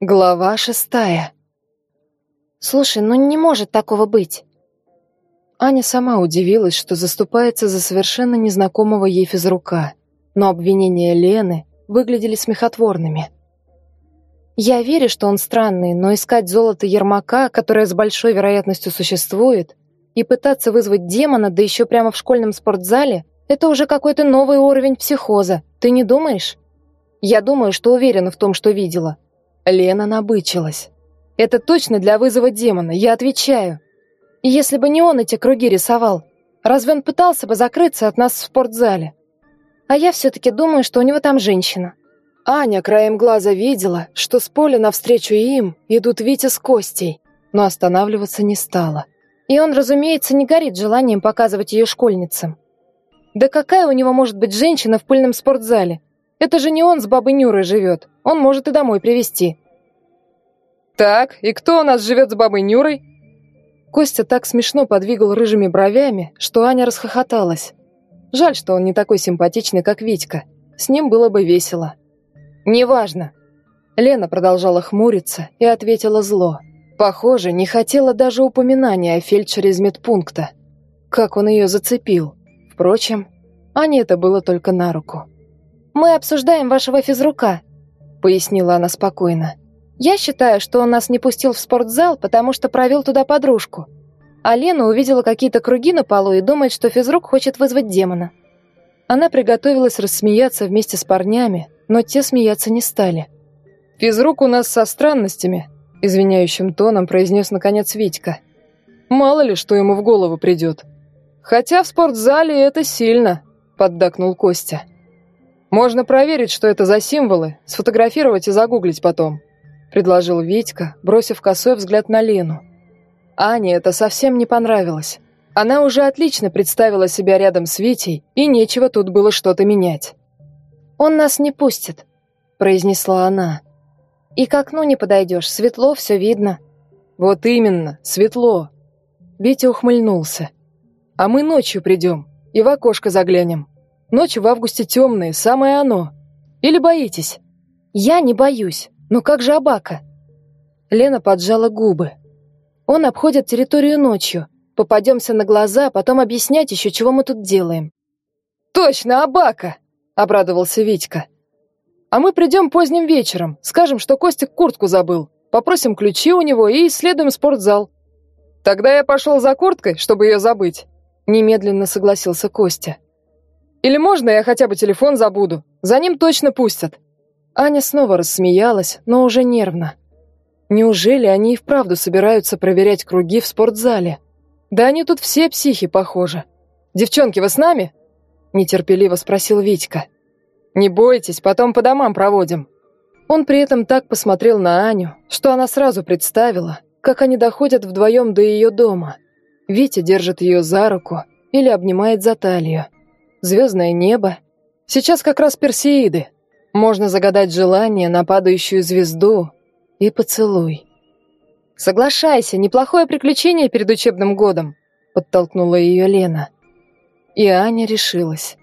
Глава шестая. «Слушай, ну не может такого быть!» Аня сама удивилась, что заступается за совершенно незнакомого ей физрука, но обвинения Лены выглядели смехотворными. «Я верю, что он странный, но искать золото Ермака, которое с большой вероятностью существует, и пытаться вызвать демона, да еще прямо в школьном спортзале, это уже какой-то новый уровень психоза, ты не думаешь?» «Я думаю, что уверена в том, что видела», Лена набычилась. «Это точно для вызова демона, я отвечаю. если бы не он эти круги рисовал, разве он пытался бы закрыться от нас в спортзале? А я все-таки думаю, что у него там женщина». Аня краем глаза видела, что с поля навстречу им идут Витя с Костей, но останавливаться не стала. И он, разумеется, не горит желанием показывать ее школьницам. Да какая у него может быть женщина в пыльном спортзале? Это же не он с бабой Нюрой живет. Он может и домой привезти. Так, и кто у нас живет с бабой Нюрой? Костя так смешно подвигал рыжими бровями, что Аня расхохоталась. Жаль, что он не такой симпатичный, как Витька. С ним было бы весело. «Неважно». Лена продолжала хмуриться и ответила зло. Похоже, не хотела даже упоминания о фельдшере из медпункта. Как он ее зацепил. Впрочем, Ане это было только на руку. «Мы обсуждаем вашего физрука», — пояснила она спокойно. «Я считаю, что он нас не пустил в спортзал, потому что провел туда подружку. А Лена увидела какие-то круги на полу и думает, что физрук хочет вызвать демона». Она приготовилась рассмеяться вместе с парнями, но те смеяться не стали. «Физрук у нас со странностями», — извиняющим тоном произнес наконец Витька. «Мало ли, что ему в голову придет. Хотя в спортзале это сильно», — поддакнул Костя. «Можно проверить, что это за символы, сфотографировать и загуглить потом», — предложил Витька, бросив косой взгляд на Лену. Ане это совсем не понравилось. Она уже отлично представила себя рядом с Витей, и нечего тут было что-то менять. «Он нас не пустит», — произнесла она. «И к окну не подойдешь, светло, все видно». «Вот именно, светло». Витя ухмыльнулся. «А мы ночью придем и в окошко заглянем». Ночи в августе темные, самое оно. Или боитесь?» «Я не боюсь. Но как же Абака?» Лена поджала губы. «Он обходит территорию ночью. Попадемся на глаза, а потом объяснять еще, чего мы тут делаем». «Точно, Абака!» — обрадовался Витька. «А мы придем поздним вечером, скажем, что Костик куртку забыл, попросим ключи у него и исследуем спортзал». «Тогда я пошел за курткой, чтобы ее забыть», — немедленно согласился Костя. Или можно я хотя бы телефон забуду? За ним точно пустят». Аня снова рассмеялась, но уже нервно. Неужели они и вправду собираются проверять круги в спортзале? Да они тут все психи, похожи. «Девчонки, вы с нами?» – нетерпеливо спросил Витька. «Не бойтесь, потом по домам проводим». Он при этом так посмотрел на Аню, что она сразу представила, как они доходят вдвоем до ее дома. Витя держит ее за руку или обнимает за талию звездное небо. Сейчас как раз Персеиды. Можно загадать желание на падающую звезду и поцелуй. «Соглашайся, неплохое приключение перед учебным годом», — подтолкнула ее Лена. И Аня решилась.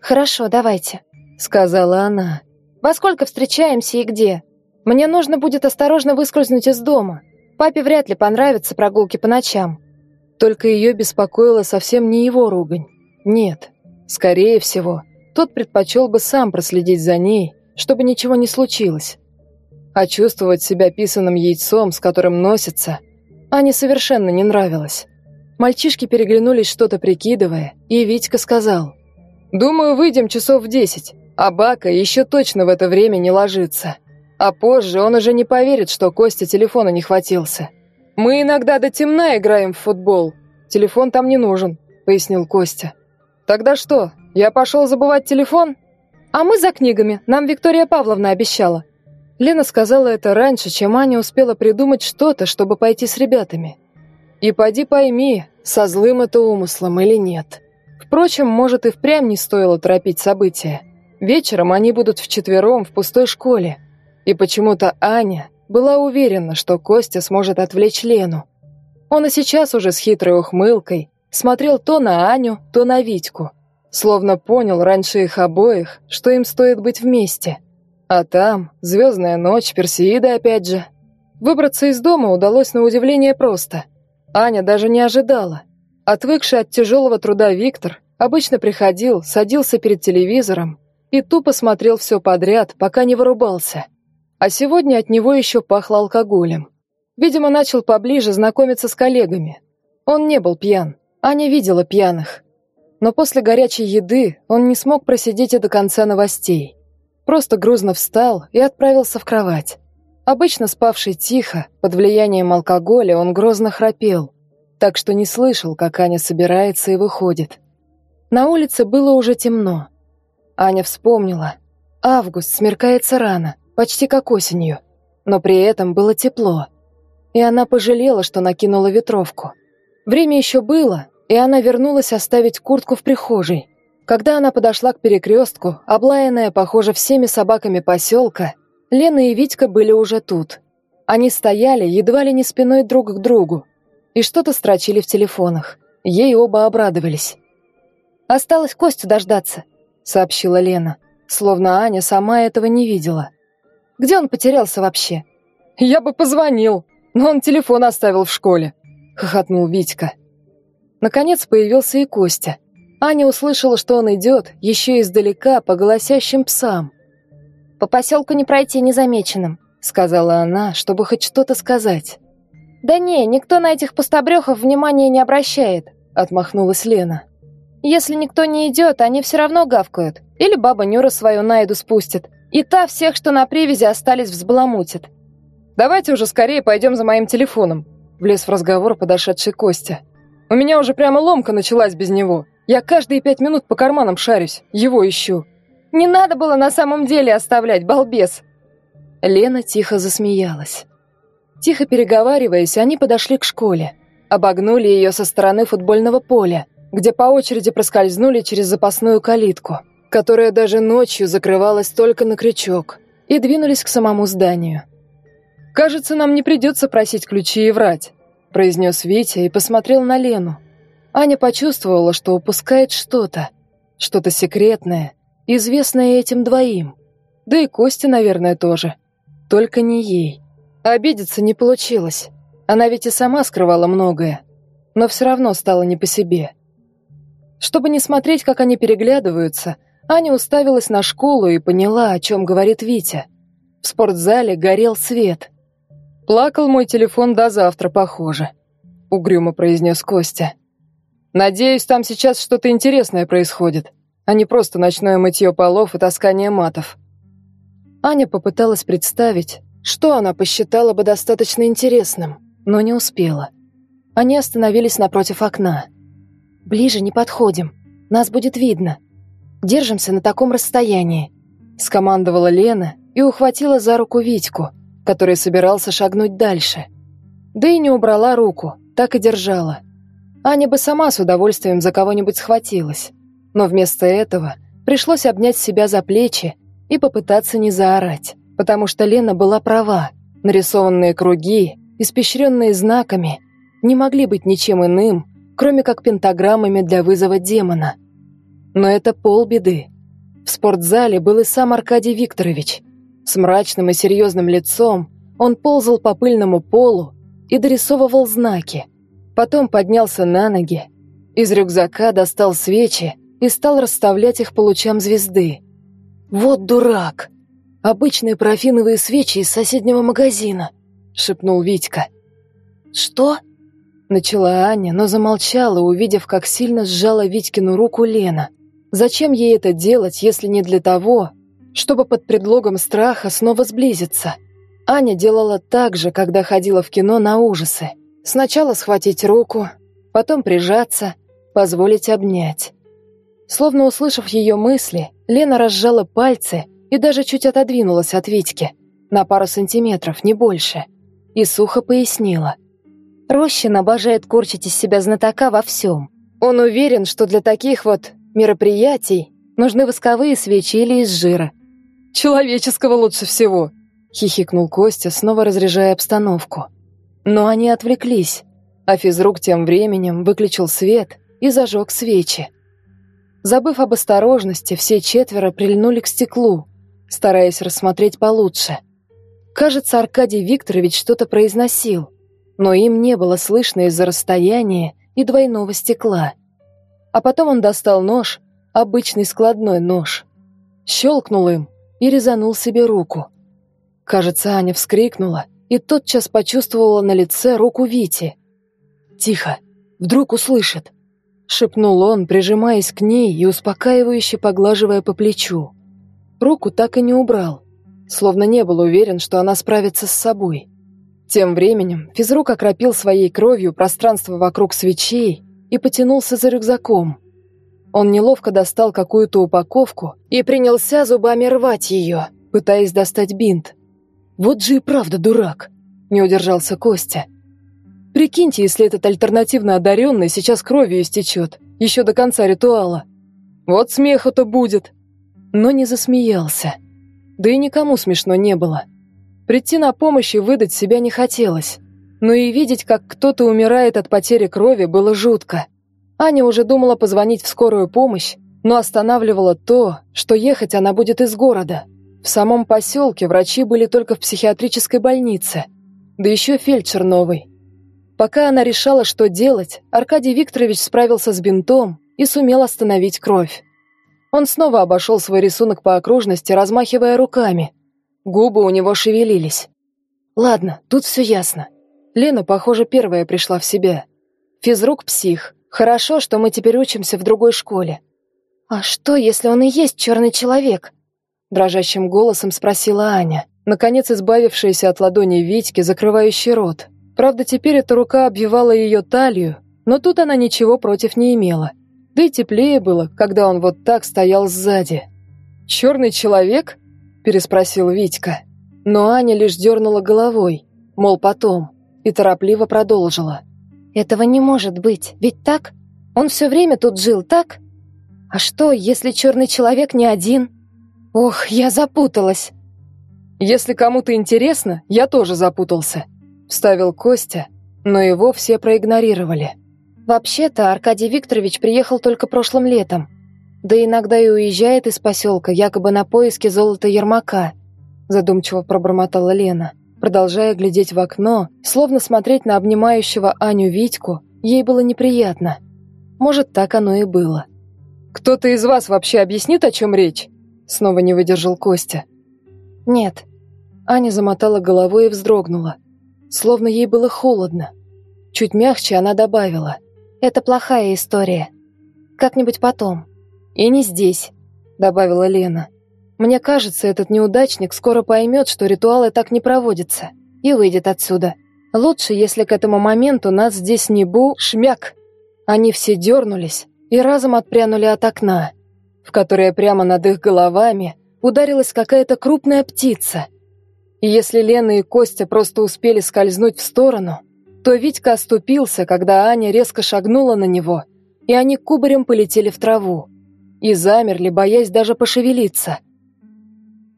«Хорошо, давайте», — сказала она. «Во сколько встречаемся и где? Мне нужно будет осторожно выскользнуть из дома. Папе вряд ли понравятся прогулки по ночам». Только ее беспокоила совсем не его ругань. Нет, Скорее всего, тот предпочел бы сам проследить за ней, чтобы ничего не случилось. А чувствовать себя писаным яйцом, с которым носится, Ане совершенно не нравилось. Мальчишки переглянулись, что-то прикидывая, и Витька сказал. «Думаю, выйдем часов в десять, а Бака еще точно в это время не ложится. А позже он уже не поверит, что Костя телефона не хватился. Мы иногда до темна играем в футбол. Телефон там не нужен», — пояснил Костя. «Тогда что, я пошел забывать телефон?» «А мы за книгами, нам Виктория Павловна обещала». Лена сказала это раньше, чем Аня успела придумать что-то, чтобы пойти с ребятами. И поди пойми, со злым это умыслом или нет. Впрочем, может и впрямь не стоило торопить события. Вечером они будут вчетвером в пустой школе. И почему-то Аня была уверена, что Костя сможет отвлечь Лену. Он и сейчас уже с хитрой ухмылкой Смотрел то на Аню, то на Витьку. Словно понял раньше их обоих, что им стоит быть вместе. А там звездная ночь, Персеида опять же. Выбраться из дома удалось на удивление просто. Аня даже не ожидала. Отвыкший от тяжелого труда Виктор обычно приходил, садился перед телевизором и тупо смотрел все подряд, пока не вырубался. А сегодня от него еще пахло алкоголем. Видимо, начал поближе знакомиться с коллегами. Он не был пьян, Аня видела пьяных. Но после горячей еды он не смог просидеть и до конца новостей. Просто грузно встал и отправился в кровать. Обычно спавший тихо, под влиянием алкоголя, он грозно храпел, так что не слышал, как Аня собирается и выходит. На улице было уже темно. Аня вспомнила. Август смеркается рано, почти как осенью, но при этом было тепло. И она пожалела, что накинула ветровку. Время еще было, и она вернулась оставить куртку в прихожей. Когда она подошла к перекрестку, облаянная, похоже, всеми собаками поселка, Лена и Витька были уже тут. Они стояли едва ли не спиной друг к другу и что-то строчили в телефонах. Ей оба обрадовались. «Осталось Костю дождаться», — сообщила Лена, словно Аня сама этого не видела. «Где он потерялся вообще?» «Я бы позвонил, но он телефон оставил в школе», — хохотнул Витька. Наконец появился и Костя. Аня услышала, что он идет, еще издалека, по голосящим псам. «По поселку не пройти незамеченным», — сказала она, чтобы хоть что-то сказать. «Да не, никто на этих пустобрехов внимания не обращает», — отмахнулась Лена. «Если никто не идет, они все равно гавкают. Или баба Нюра свою найду спустит. И та всех, что на привязи остались, взбаламутит». «Давайте уже скорее пойдем за моим телефоном», — влез в разговор подошедший Костя. «У меня уже прямо ломка началась без него. Я каждые пять минут по карманам шарюсь, его ищу». Не надо было на самом деле оставлять, балбес!» Лена тихо засмеялась. Тихо переговариваясь, они подошли к школе. Обогнули ее со стороны футбольного поля, где по очереди проскользнули через запасную калитку, которая даже ночью закрывалась только на крючок, и двинулись к самому зданию. «Кажется, нам не придется просить ключи и врать», произнес Витя и посмотрел на Лену. Аня почувствовала, что упускает что-то, что-то секретное, известная этим двоим. Да и Косте, наверное, тоже. Только не ей. Обидеться не получилось. Она ведь и сама скрывала многое. Но все равно стало не по себе. Чтобы не смотреть, как они переглядываются, Аня уставилась на школу и поняла, о чем говорит Витя. В спортзале горел свет. «Плакал мой телефон до завтра, похоже», — угрюмо произнес Костя. «Надеюсь, там сейчас что-то интересное происходит» а не просто ночное мытье полов и таскание матов. Аня попыталась представить, что она посчитала бы достаточно интересным, но не успела. Они остановились напротив окна. «Ближе не подходим, нас будет видно. Держимся на таком расстоянии», — скомандовала Лена и ухватила за руку Витьку, который собирался шагнуть дальше. Да и не убрала руку, так и держала. Аня бы сама с удовольствием за кого-нибудь схватилась но вместо этого пришлось обнять себя за плечи и попытаться не заорать, потому что Лена была права. Нарисованные круги, испещренные знаками, не могли быть ничем иным, кроме как пентаграммами для вызова демона. Но это полбеды. В спортзале был и сам Аркадий Викторович. С мрачным и серьезным лицом он ползал по пыльному полу и дорисовывал знаки. Потом поднялся на ноги, из рюкзака достал свечи и стал расставлять их по лучам звезды. «Вот дурак! Обычные парафиновые свечи из соседнего магазина», — шепнул Витька. «Что?» — начала Аня, но замолчала, увидев, как сильно сжала Витькину руку Лена. Зачем ей это делать, если не для того, чтобы под предлогом страха снова сблизиться? Аня делала так же, когда ходила в кино на ужасы. Сначала схватить руку, потом прижаться, позволить обнять. Словно услышав ее мысли, Лена разжала пальцы и даже чуть отодвинулась от Витьки, на пару сантиметров, не больше, и сухо пояснила. Рощин обожает корчить из себя знатока во всем. Он уверен, что для таких вот мероприятий нужны восковые свечи или из жира. «Человеческого лучше всего», — хихикнул Костя, снова разряжая обстановку. Но они отвлеклись, а физрук тем временем выключил свет и зажег свечи. Забыв об осторожности, все четверо прильнули к стеклу, стараясь рассмотреть получше. Кажется, Аркадий Викторович что-то произносил, но им не было слышно из-за расстояния и двойного стекла. А потом он достал нож, обычный складной нож, щелкнул им и резанул себе руку. Кажется, Аня вскрикнула и тотчас почувствовала на лице руку Вити. «Тихо, вдруг услышит», — шепнул он, прижимаясь к ней и успокаивающе поглаживая по плечу. Руку так и не убрал, словно не был уверен, что она справится с собой. Тем временем физрук окропил своей кровью пространство вокруг свечей и потянулся за рюкзаком. Он неловко достал какую-то упаковку и принялся зубами рвать ее, пытаясь достать бинт. «Вот же и правда дурак!» – не удержался Костя. «Прикиньте, если этот альтернативно одаренный сейчас кровью истечет, еще до конца ритуала. Вот смеху-то будет!» Но не засмеялся. Да и никому смешно не было. Прийти на помощь и выдать себя не хотелось. Но и видеть, как кто-то умирает от потери крови, было жутко. Аня уже думала позвонить в скорую помощь, но останавливало то, что ехать она будет из города. В самом поселке врачи были только в психиатрической больнице, да еще фельдшер новый. Пока она решала, что делать, Аркадий Викторович справился с бинтом и сумел остановить кровь. Он снова обошел свой рисунок по окружности, размахивая руками. Губы у него шевелились. Ладно, тут все ясно. Лена, похоже, первая пришла в себя. Физрук псих, Хорошо, что мы теперь учимся в другой школе. А что, если он и есть черный человек? Дрожащим голосом спросила Аня, наконец избавившаяся от ладони Витьки, закрывающей рот. Правда, теперь эта рука обвивала ее талию, но тут она ничего против не имела. Да и теплее было, когда он вот так стоял сзади. «Черный человек?» – переспросил Витька. Но Аня лишь дернула головой, мол, потом, и торопливо продолжила. Этого не может быть, ведь так? Он все время тут жил, так? А что, если черный человек не один? Ох, я запуталась. Если кому-то интересно, я тоже запутался, вставил Костя, но его все проигнорировали. Вообще-то Аркадий Викторович приехал только прошлым летом. Да иногда и уезжает из поселка, якобы на поиски золота Ермака, задумчиво пробормотала Лена. Продолжая глядеть в окно, словно смотреть на обнимающего Аню Витьку, ей было неприятно. Может, так оно и было. «Кто-то из вас вообще объяснит, о чем речь?» Снова не выдержал Костя. «Нет». Аня замотала головой и вздрогнула. Словно ей было холодно. Чуть мягче она добавила. «Это плохая история. Как-нибудь потом. И не здесь», — добавила Лена. Мне кажется, этот неудачник скоро поймет, что ритуалы так не проводятся, и выйдет отсюда. Лучше, если к этому моменту нас здесь не бу... Шмяк! Они все дернулись и разом отпрянули от окна, в которое прямо над их головами ударилась какая-то крупная птица. И если Лена и Костя просто успели скользнуть в сторону, то Витька оступился, когда Аня резко шагнула на него, и они кубарем полетели в траву. И замерли, боясь даже пошевелиться –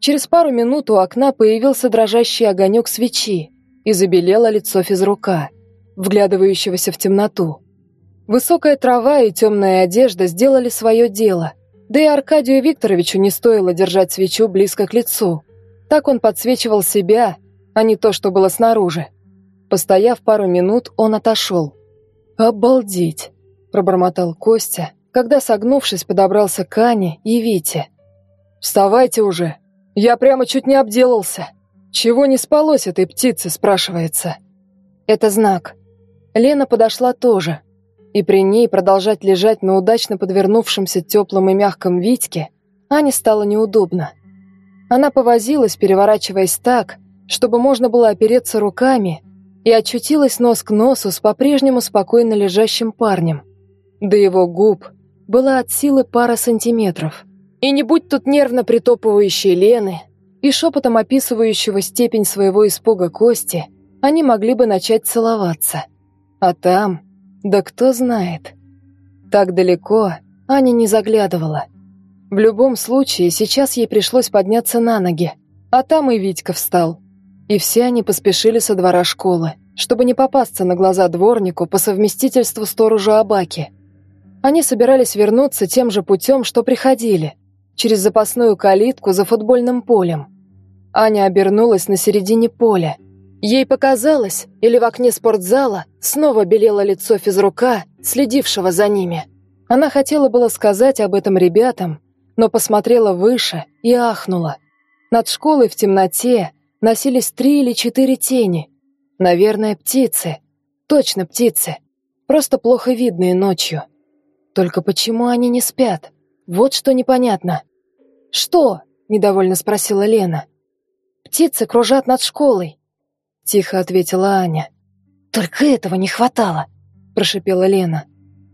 Через пару минут у окна появился дрожащий огонек свечи и забелело лицо физрука, вглядывающегося в темноту. Высокая трава и темная одежда сделали свое дело, да и Аркадию Викторовичу не стоило держать свечу близко к лицу. Так он подсвечивал себя, а не то, что было снаружи. Постояв пару минут, он отошел. «Обалдеть!» – пробормотал Костя, когда, согнувшись, подобрался к Ане и Вите. «Вставайте уже!» Я прямо чуть не обделался. Чего не спалось этой птице, спрашивается. Это знак. Лена подошла тоже. И при ней продолжать лежать на удачно подвернувшемся теплом и мягком Витьке Ане стало неудобно. Она повозилась, переворачиваясь так, чтобы можно было опереться руками, и очутилась нос к носу с по-прежнему спокойно лежащим парнем. До его губ была от силы пара сантиметров – и не будь тут нервно притопывающей Лены и шепотом описывающего степень своего испуга Кости, они могли бы начать целоваться. А там, да кто знает. Так далеко Аня не заглядывала. В любом случае, сейчас ей пришлось подняться на ноги, а там и Витька встал. И все они поспешили со двора школы, чтобы не попасться на глаза дворнику по совместительству сторожа Абаки. Они собирались вернуться тем же путем, что приходили, через запасную калитку за футбольным полем. Аня обернулась на середине поля. Ей показалось, или в окне спортзала снова белело лицо физрука, следившего за ними. Она хотела было сказать об этом ребятам, но посмотрела выше и ахнула. Над школой в темноте носились три или четыре тени. Наверное, птицы. Точно птицы. Просто плохо видные ночью. Только почему они не спят? Вот что непонятно. «Что?» – недовольно спросила Лена. «Птицы кружат над школой», – тихо ответила Аня. «Только этого не хватало», – прошипела Лена.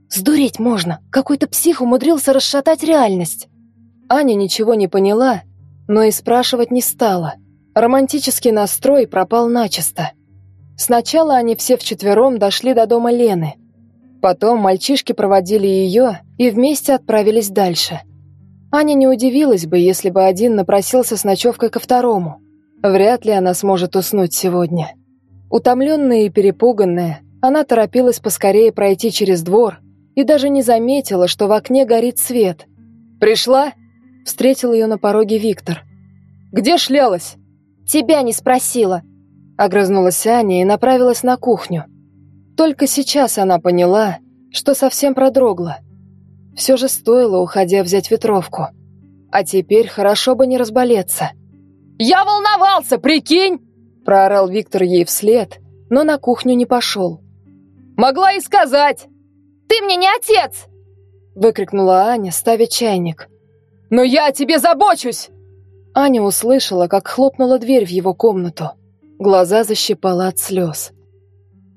«Сдуреть можно. Какой-то псих умудрился расшатать реальность». Аня ничего не поняла, но и спрашивать не стала. Романтический настрой пропал начисто. Сначала они все вчетвером дошли до дома Лены. Потом мальчишки проводили ее и вместе отправились дальше. Аня не удивилась бы, если бы один напросился с ночевкой ко второму. Вряд ли она сможет уснуть сегодня. Утомленная и перепуганная, она торопилась поскорее пройти через двор и даже не заметила, что в окне горит свет. «Пришла?» – встретил ее на пороге Виктор. «Где шлялась?» «Тебя не спросила», – огрызнулась Аня и направилась на кухню. Только сейчас она поняла, что совсем продрогла. Все же стоило, уходя, взять ветровку. А теперь хорошо бы не разболеться. «Я волновался, прикинь!» – проорал Виктор ей вслед, но на кухню не пошел. «Могла и сказать!» «Ты мне не отец!» – выкрикнула Аня, ставя чайник. «Но я о тебе забочусь!» Аня услышала, как хлопнула дверь в его комнату. Глаза защипала от слез.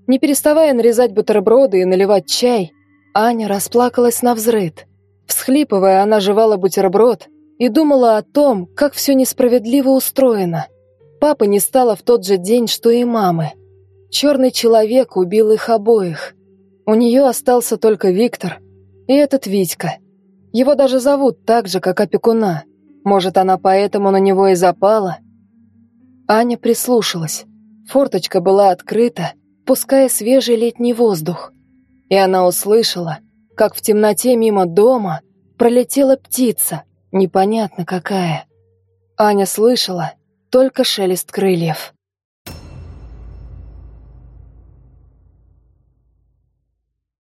Не переставая нарезать бутерброды и наливать чай, Аня расплакалась на взрыд. Всхлипывая, она жевала бутерброд и думала о том, как все несправедливо устроено. Папы не стало в тот же день, что и мамы. Черный человек убил их обоих. У нее остался только Виктор и этот Витька. Его даже зовут так же, как опекуна. Может, она поэтому на него и запала? Аня прислушалась. Форточка была открыта, пуская свежий летний воздух. И она услышала, как в темноте мимо дома пролетела птица, непонятно какая. Аня слышала только шелест крыльев.